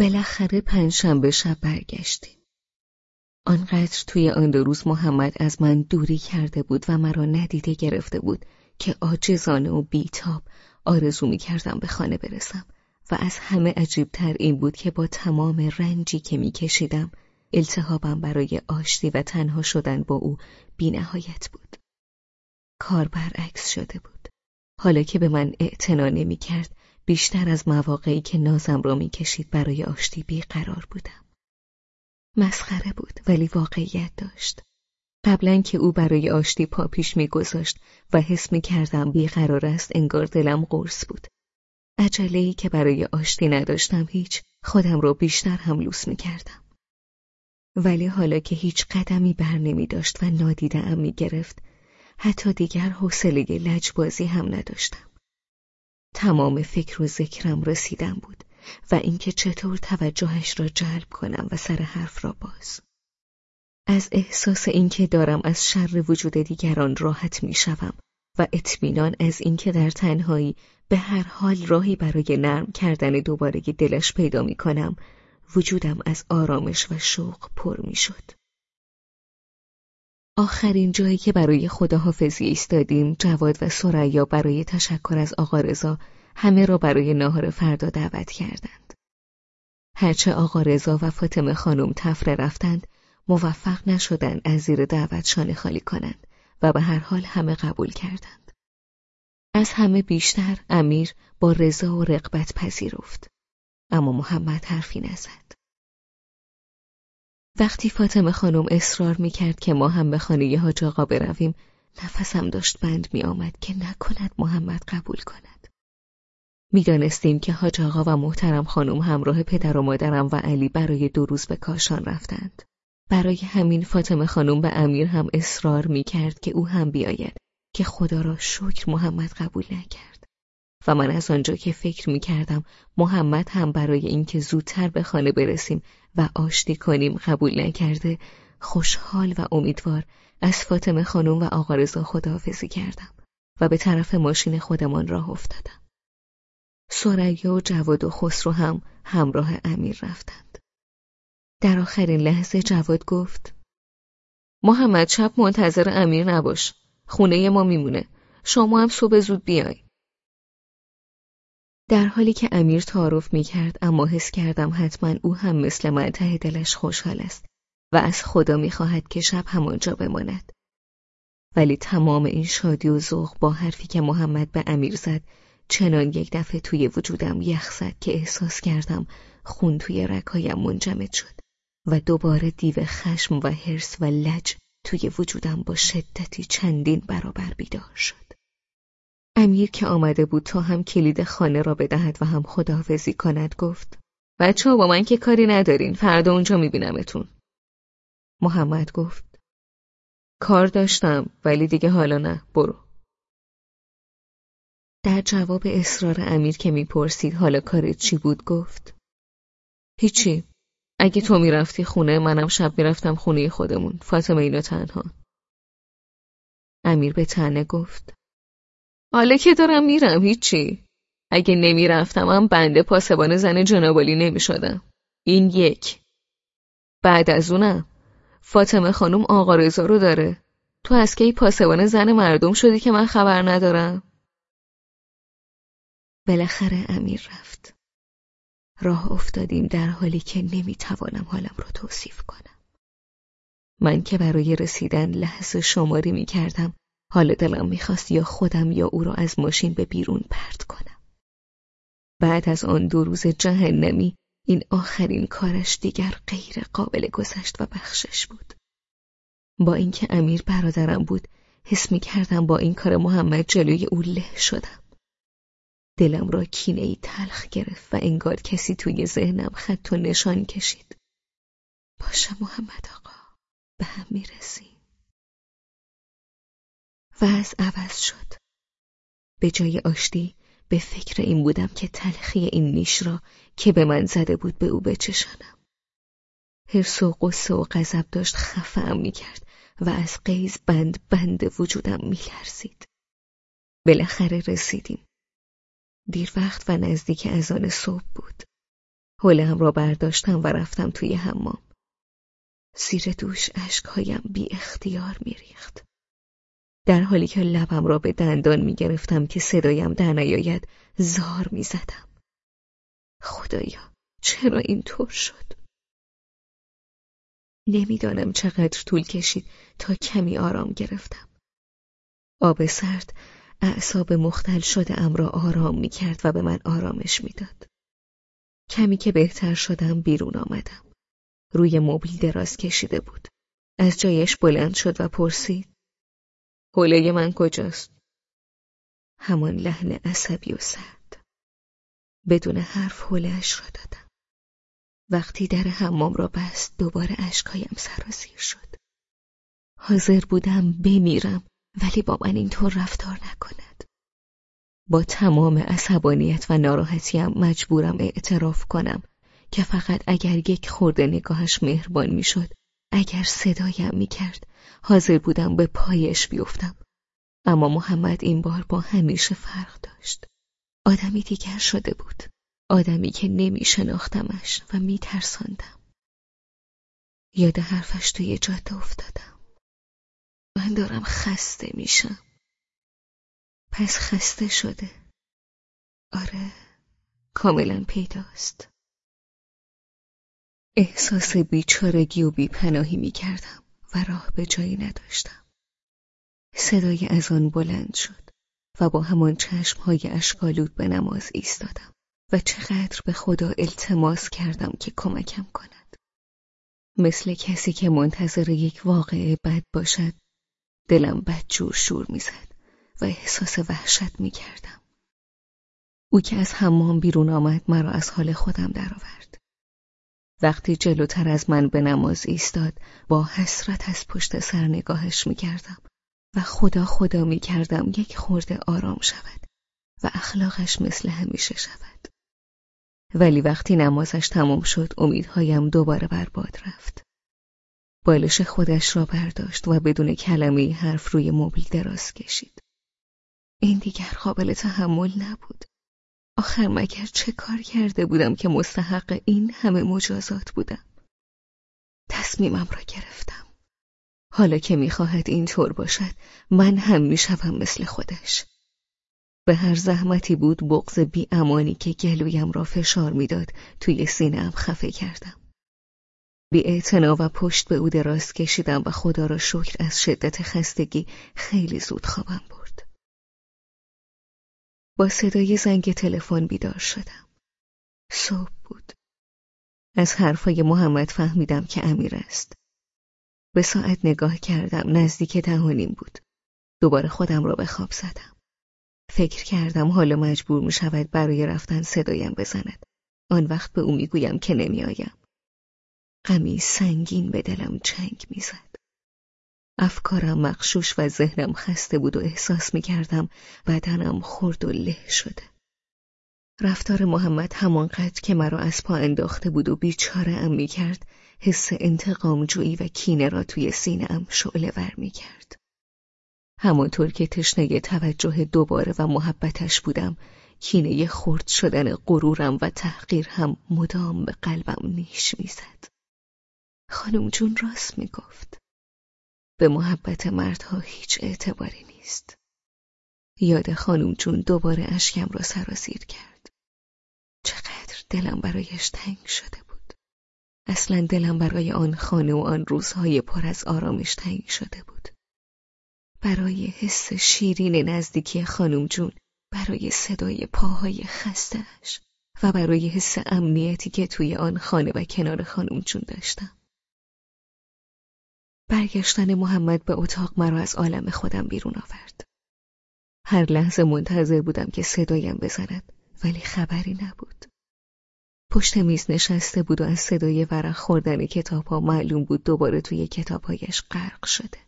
بالاخره پنجشنبه شب برگشتیم. آنقدر توی آن دو روز محمد از من دوری کرده بود و مرا ندیده گرفته بود که عاجزانه و بیتاب آرزو می کردم به خانه برسم و از همه عجیبتر این بود که با تمام رنجی که می کشیدم التهابم برای آشتی و تنها شدن با او بینهایت بود. کار برعکس شده بود. حالا که به من اعتنا نمی کرد بیشتر از مواقعی که نازم را می کشید برای آشتی بیقرار بودم. مسخره بود ولی واقعیت داشت. قبلا که او برای آشتی پا پیش میگذاشت و حس می کردم بیقرار است انگار دلم قرص بود. ای که برای آشتی نداشتم هیچ خودم را بیشتر هم لوس می کردم. ولی حالا که هیچ قدمی بر نمی داشت و نادیده ام می گرفت حتی دیگر حوصله لجبازی هم نداشتم. تمام فکر و ذکرم رسیدم بود و اینکه چطور توجهش را جلب کنم و سر حرف را باز. از احساس اینکه دارم از شر وجود دیگران راحت می‌شوم و اطمینان از اینکه در تنهایی به هر حال راهی برای نرم کردن دوباره دلش پیدا می کنم وجودم از آرامش و شوق پر می شد. آخرین جایی که برای خداحافظی ایستادیم جواد و سریا برای تشکر از آقا رضا همه را برای ناهار فردا دعوت کردند. هرچه آقا رضا و فاطمه خانم تفره رفتند موفق نشدند از زیر دعوت شانه خالی کنند و به هر حال همه قبول کردند. از همه بیشتر امیر با رضا و رقبت پذیرفت. اما محمد حرفی نزد. وقتی فاطمه خانم اصرار می کرد که ما هم به خانه حاج آقا برویم نفسم داشت بند می آمد که نکند محمد قبول کند. می‌دانستیم که حاج آقا و محترم خانم همراه پدر و مادرم و علی برای دو روز به کاشان رفتند. برای همین فاطمه خانم به امیر هم اصرار می کرد که او هم بیاید که خدا را شکر محمد قبول نکرد. و من از آنجا که فکر می کردم محمد هم برای اینکه زودتر به خانه برسیم و آشتی کنیم قبول نکرده خوشحال و امیدوار از فاطمه خانم و آقا رضا خداحافظی کردم و به طرف ماشین خودمان راه افتادم. سریا و جواد و خسرو هم همراه امیر رفتند. در آخرین لحظه جواد گفت محمد شب منتظر امیر نباش. خونه ما میمونه. شما هم صبح زود بیای. در حالی که امیر تعارف می کرد اما حس کردم حتما او هم مثل من ته دلش خوشحال است و از خدا می خواهد که شب همانجا بماند. ولی تمام این شادی و ذوق با حرفی که محمد به امیر زد چنان یک دفعه توی وجودم یخ زد که احساس کردم خون توی رکایم منجمد شد و دوباره دیو خشم و حرس و لج توی وجودم با شدتی چندین برابر بیدار شد. امیر که آمده بود تا هم کلید خانه را بدهد و هم خداحافظی کند گفت بچه با من که کاری ندارین فردا اونجا میبینمتون. محمد گفت کار داشتم ولی دیگه حالا نه برو. در جواب اصرار امیر که می‌پرسید حالا کارت چی بود گفت هیچی اگه تو می‌رفتی خونه منم شب می‌رفتم خونه خودمون فاطمه اینا تنها امیر به تنه گفت حالا که دارم میرم هیچی. اگه نمی‌رفتم هم بنده پاسبان زن جنابالی نمی‌شدم. این یک. بعد از اونم فاطمه خانم آقا رضا رو داره. تو از کی پاسبان زن مردم شدی که من خبر ندارم؟ بالاخره امیر رفت. راه افتادیم در حالی که نمی‌توانم حالم را توصیف کنم. من که برای رسیدن لحظه شماری می‌کردم حال دلم می‌خواست یا خودم یا او را از ماشین به بیرون پرت کنم. بعد از آن دو روز جهنمی این آخرین کارش دیگر غیر قابل گذشت و بخشش بود. با اینکه امیر برادرم بود حس می کردم با این کار محمد جلوی او له شدم. دلم را کینه ای تلخ گرفت و انگار کسی توی ذهنم خط و نشان کشید. باشه محمد آقا به هم می‌رسیم. و از عوض شد. به جای آشتی به فکر این بودم که تلخی این نیش را که به من زده بود به او بچشانم. حرس و قصه و غضب داشت می کرد و از قیز بند بند وجودم می لرزید. بالاخره رسیدیم. دیر وقت و نزدیک از آن صبح بود. حولم را برداشتم و رفتم توی حمام. زیر دوش اشکهایم بی اختیار میریخت. در حالی که لبم را به دندان می گرفتم که صدایم در نیاید زار می زدم. خدایا چرا اینطور شد؟ نمی‌دانم چقدر طول کشید تا کمی آرام گرفتم. آب سرد اعصاب مختل شده ام را آرام می کرد و به من آرامش می‌داد. کمی که بهتر شدم بیرون آمدم. روی مبل دراز کشیده بود. از جایش بلند شد و پرسید. حوله من کجاست؟ همان لحن عصبی و سرد. بدون حرف حولهاش را دادم. وقتی در حمام را بست دوباره اشکایم سرازیر شد. حاضر بودم بمیرم ولی با من اینطور رفتار نکند. با تمام عصبانیت و ناراحتیم مجبورم اعتراف کنم که فقط اگر یک خورده نگاهش مهربان می‌شد اگر صدایم می‌کرد حاضر بودم به پایش بیفتم اما محمد این بار با همیشه فرق داشت آدمی دیگر شده بود آدمی که نمی شناختمش و می ترساندم. یاد حرفش توی جاده افتادم. من دارم خسته میشم. پس خسته شده. آره کاملا پیداست. احساس بیچارگی و بیپناهی می کردم و راه به جایی نداشتم. صدای از آن بلند شد و با همان چشمهای اشکالود به نماز ایستادم. و چقدر به خدا التماس کردم که کمکم کند. مثل کسی که منتظر یک واقعه بد باشد دلم بد جور شور می‌زد و احساس وحشت می کردم. او که از حمام بیرون آمد مرا از حال خودم درآورد. وقتی جلوتر از من به نماز ایستاد با حسرت از پشت سر نگاهش می کردم و خدا خدا می کردم یک خورده آرام شود و اخلاقش مثل همیشه شود. ولی وقتی نمازش تمام شد امیدهایم دوباره برباد رفت. بالش خودش را برداشت و بدون کلمه حرف روی مبل دراز کشید. این دیگر قابل تحمل نبود. آخر مگر چه کار کرده بودم که مستحق این همه مجازات بودم؟ تصمیمم را گرفتم. حالا که می‌خواهد اینطور باشد من هم می‌شوم مثل خودش. به هر زحمتی بود بغز بی امانی که گلویم را فشار می‌داد توی سینهام خفه کردم. بی و پشت به او دراز کشیدم و خدا را شکر از شدت خستگی خیلی زود خوابم برد. با صدای زنگ تلفن بیدار شدم. صبح بود. از حرفای محمد فهمیدم که امیر است. به ساعت نگاه کردم نزدیک دهانیم بود. دوباره خودم را به خواب زدم. فکر کردم حالا مجبور می شود برای رفتن صدایم بزند. آن وقت به او می‌گویم که نمیآیم. غمی سنگین به دلم چنگ می‌زد. افکارم مخشوش و ذهنم خسته بود و احساس می کردم بدنم خرد و له شده. رفتار محمد همانقدر که مرا از پا انداخته بود و بیچاره ام می کرد حس انتقام جویی و کینه را توی سینه ام شعله ور می کرد. همانطور که تشنه توجه دوباره و محبتش بودم کینه خرد شدن غرورم و تحقیر هم مدام به قلبم نیش می‌زد. خانم جون راست می‌گفت. به محبت مردها هیچ اعتباری نیست. یاد خانم جون دوباره اشکم را سرازیر کرد. چقدر دلم برایش تنگ شده بود. اصلا دلم برای آن خانه و آن روزهای پر از آرامش تنگ شده بود. برای حس شیرین نزدیکی خانم جون برای صدای پاهای خستش و برای حس امنیتی که توی آن خانه و کنار خانم جون داشتم. برگشتن محمد به اتاق مرا از عالم خودم بیرون آورد. هر لحظه منتظر بودم که صدایم بزند ولی خبری نبود. پشت میز نشسته بود و از صدای ورق خوردن کتاب ها معلوم بود دوباره توی کتابهایش غرق شده.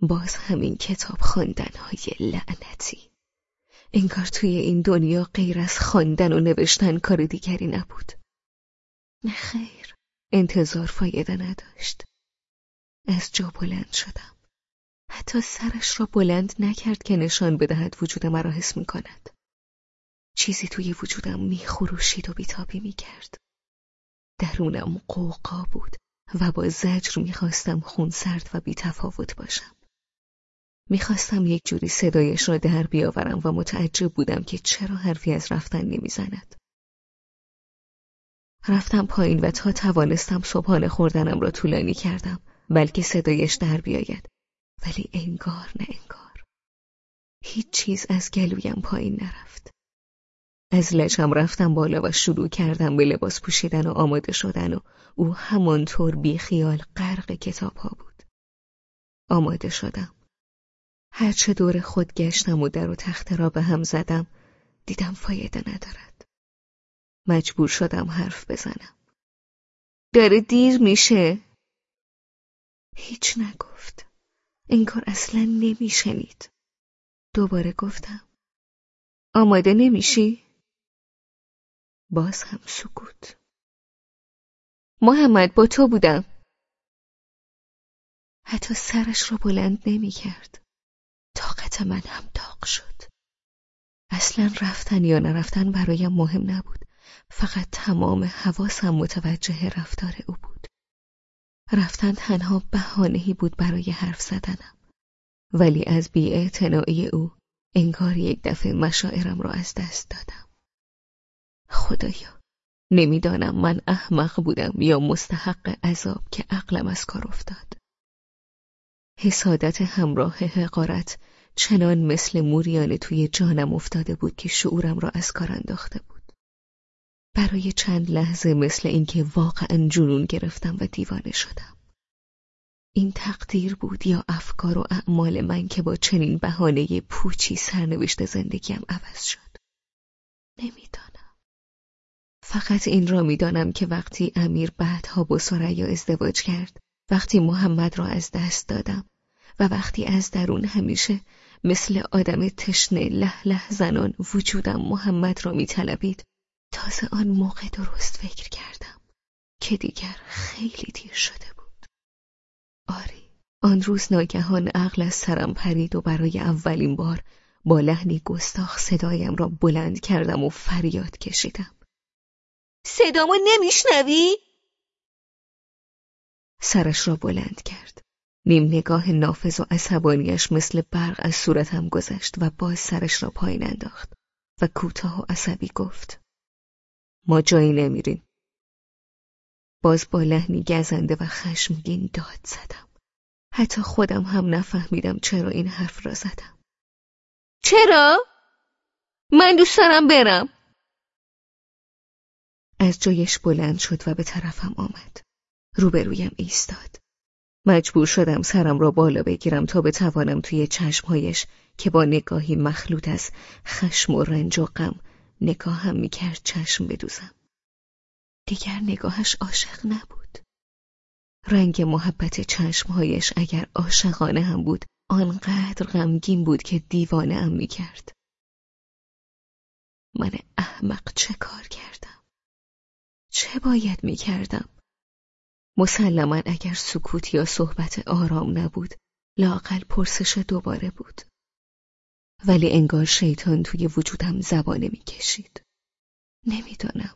باز همین کتاب خواندن های لعنتی انگار توی این دنیا غیر از خواندن و نوشتن کار دیگری نبود نه خیر انتظار فایده نداشت از جا بلند شدم حتی سرش را بلند نکرد که نشان بدهد وجود مرا حس می کند چیزی توی وجودم میخروشید و بیتابی می‌کرد درونم قوقا بود و با زجر می‌خواستم خونسرد و بیتفاوت باشم. می‌خواستم یک جوری صدایش را در بیاورم و متعجب بودم که چرا حرفی از رفتن نمی‌زند. رفتم پایین و تا توانستم صبحانه خوردنم را طولانی کردم بلکه صدایش در بیاید. ولی انگار نه انگار. هیچ چیز از گلویم پایین نرفت. از لجم رفتم بالا و شروع کردم به لباس پوشیدن و آماده شدن و او همانطور بیخیال غرق کتاب ها بود. آماده شدم. هرچه دور خود گشتم و در و تخته را به هم زدم دیدم فایده ندارد. مجبور شدم حرف بزنم. داره دیر میشه؟ هیچ نگفت. کار اصلا نمیشنید. دوباره گفتم. آماده نمیشی؟ باز هم سکوت. محمد با تو بودم. حتی سرش را بلند نمی کرد طاقت من هم داغ شد. اصلا رفتن یا نرفتن برایم مهم نبود. فقط تمام حواسم متوجه رفتار او بود. رفتن تنها بهانهی بود برای حرف زدنم. ولی از بیاعتنایی او انگار یک دفعه مشاعرم را از دست دادم. خدایا نمی‌دانم من احمق بودم یا مستحق عذاب که عقلم از کار افتاد. حسادت همراه حقارت چنان مثل موریانه توی جانم افتاده بود که شعورم را از کار انداخته بود. برای چند لحظه مثل اینکه واقعا جنون گرفتم و دیوانه شدم. این تقدیر بود یا افکار و اعمال من که با چنین بهانه پوچی سرنوشت زندگیم عوض شد؟ نمی‌دانم. فقط این را می‌دانم که وقتی امیر بعدها با سریا ازدواج کرد وقتی محمد را از دست دادم و وقتی از درون همیشه مثل آدم تشنه له له زنان وجودم محمد را میطلبید تازه آن موقع درست فکر کردم که دیگر خیلی دیر شده بود. آری آن روز ناگهان عقل از سرم پرید و برای اولین بار با لحنی گستاخ صدایم را بلند کردم و فریاد کشیدم. صدامو نمیشنوی؟ سرش را بلند کرد. نیم نگاه نافذ و عصبانیش مثل برق از صورتم گذشت و باز سرش را پایین انداخت و کوتاه و عصبی گفت. ما جایی نمیریم. باز با لحنی گزنده و خشمگین داد زدم. حتی خودم هم نفهمیدم چرا این حرف را زدم. چرا؟ من دوست دارم برم. از جایش بلند شد و به طرفم آمد. روبرویم ایستاد. مجبور شدم سرم را بالا بگیرم تا بتوانم توی چشمهایش که با نگاهی مخلوط از خشم و رنج و غم نگاهم می‌کرد چشم بدوزم. دیگر نگاهش عاشق نبود. رنگ محبت چشمهایش اگر عاشقانه هم بود آنقدر غمگین بود که دیوانه ام می‌کرد. من احمق چه کار کردم؟ چه باید می‌کردم؟ مسلما اگر سکوت یا صحبت آرام نبود لاقل پرسش دوباره بود ولی انگار شیطان توی وجودم زبانه می‌کشید. نمی‌دانم.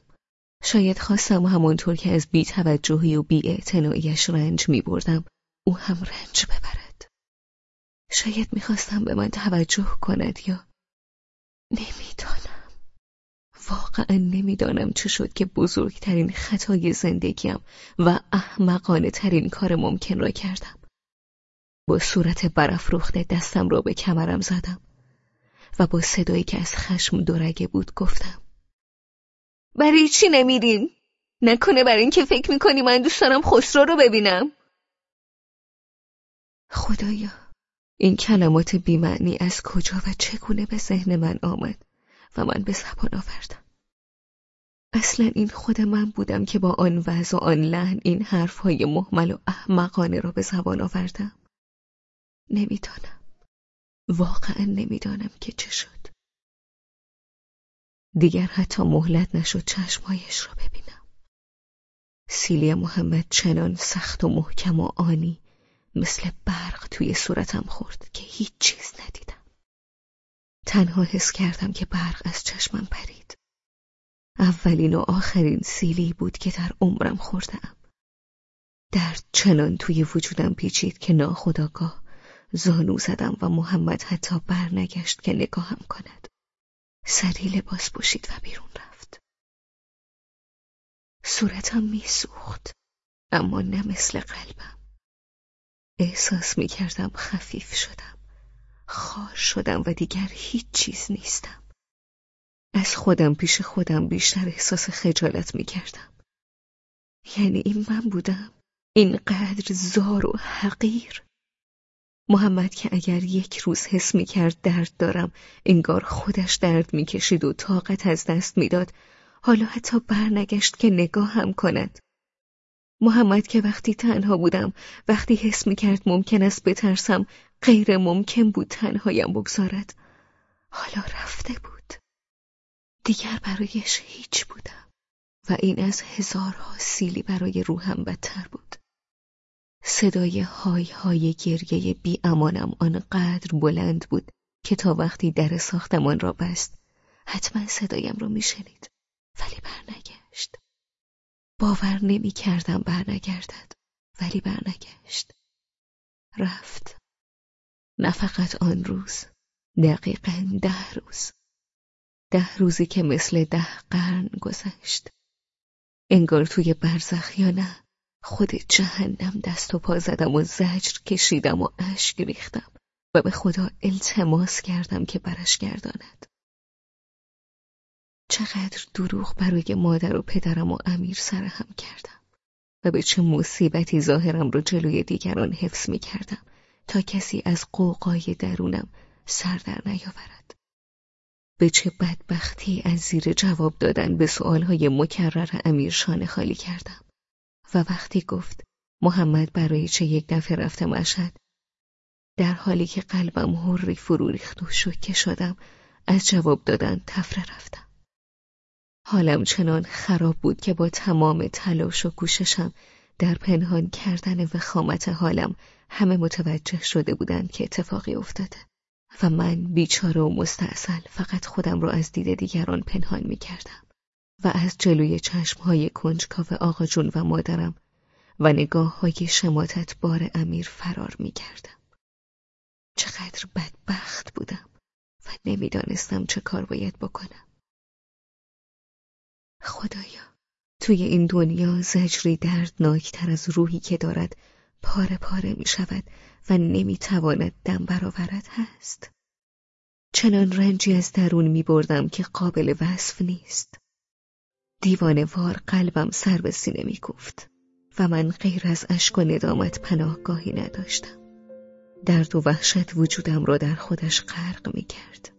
شاید خواستم همانطور که از بیتوجهی و بیاعتناییش رنج میبردم او هم رنج ببرد. شاید می‌خواستم به من توجه کند یا نمی‌دانم. واقعا نمی‌دانم چه شد که بزرگترین خطای زندگیم و احمقانه ترین کار ممکن را کردم. با صورت برافروخته دستم را به کمرم زدم. و با صدایی که از خشم دورگه بود گفتم. برای چی نمیرین؟ نکنه برای اینکه فکر می‌کنی من دوست دارم خسرو رو ببینم. خدایا این کلمات بیمعنی از کجا و چگونه به ذهن من آمد و من به زبان آوردم؟ اصلا این خود من بودم که با آن وضع و آن لحن این حرفهای محمل و احمقانه را به زبان آوردم. نمی‌دانم. واقعا نمی‌دانم که چه شد. دیگر حتی مهلت نشد چشمهایش را ببینم. سیلی محمد چنان سخت و محکم و آنی مثل برق توی صورتم خورد که هیچ چیز ندیدم. تنها حس کردم که برق از چشمم پرید. اولین و آخرین سیلی بود که در عمرم خوردم. درد چنان توی وجودم پیچید که ناخداگاه زانو زدم و محمد حتی برنگشت که نگاهم کند. سری لباس پوشید و بیرون رفت. صورتم میسوخت اما نه مثل قلبم. احساس می‌کردم خفیف شدم خار شدم و دیگر هیچ چیز نیستم. از خودم پیش خودم بیشتر احساس خجالت می‌کردم. یعنی این من بودم اینقدر زار و حقیر. محمد که اگر یک روز حس می کرد درد دارم انگار خودش درد می کشید و طاقت از دست می‌داد. حالا حتی برنگشت که نگاه هم کند. محمد که وقتی تنها بودم وقتی حس می کرد ممکن است بترسم غیر ممکن بود تنهایم بگذارد. حالا رفته بود. دیگر برایش هیچ بودم و این از هزارها سیلی برای روحم بدتر بود. صدای های های گریه بی امانم آنقدر بلند بود که تا وقتی در ساختمان را بست حتما صدایم را میشنید ولی برنگشت. باور نمی کردم برنگردد ولی برنگشت. رفت. نه فقط آن روز دقیقا ده روز. ده روزی که مثل ده قرن گذشت. انگار توی برزخ یا نه. خود جهنم دست و پا زدم و زجر کشیدم و اشک ریختم و به خدا التماس کردم که برش گرداند. چقدر دروغ برای مادر و پدرم و امیر سرهم کردم و به چه مصیبتی ظاهرم رو جلوی دیگران حفظ می کردم تا کسی از قوقای درونم سر در نیاورد. به چه بدبختی از زیر جواب دادن به سؤالهای مکرر امیر شانه خالی کردم. و وقتی گفت محمد برای چه یک دفعه رفته مشهد در حالی که قلبم هوری فرو ریخت و شوکه شدم از جواب دادن تفره رفتم حالم چنان خراب بود که با تمام تلاش و کوششم در پنهان کردن وخامت حالم همه متوجه شده بودند که اتفاقی افتاده و من بیچاره و مستاصل فقط خودم را از دید دیگران پنهان می کردم. و از جلوی چشمهای کنجکاو آقا جون و مادرم و نگاه های شماتت بار امیر فرار می کردم. چقدر بدبخت بودم و نمی‌دانستم چه کار باید بکنم. خدایا توی این دنیا زجری دردناکتر از روحی که دارد پاره پاره می شود و نمی تواند دم برآورد هست. چنان رنجی از درون می بردم که قابل وصف نیست. وار قلبم سر به سینه می گفت و من غیر از اشک و ندامت پناهگاهی نداشتم. درد و وحشت وجودم را در خودش غرق می کرد.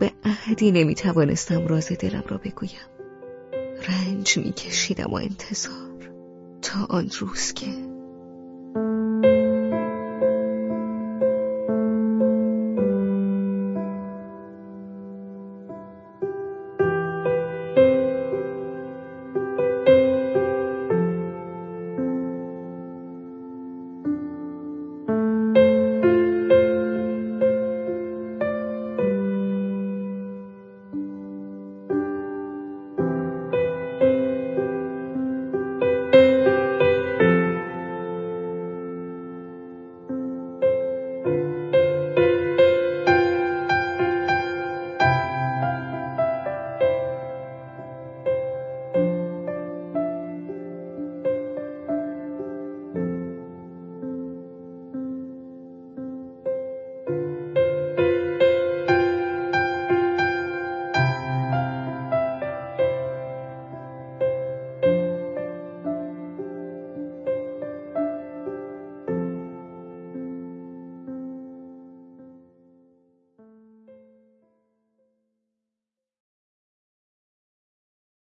به احدی نمی توانستم راز دلم را بگویم. رنج می کشیدم و انتظار تا آن روز که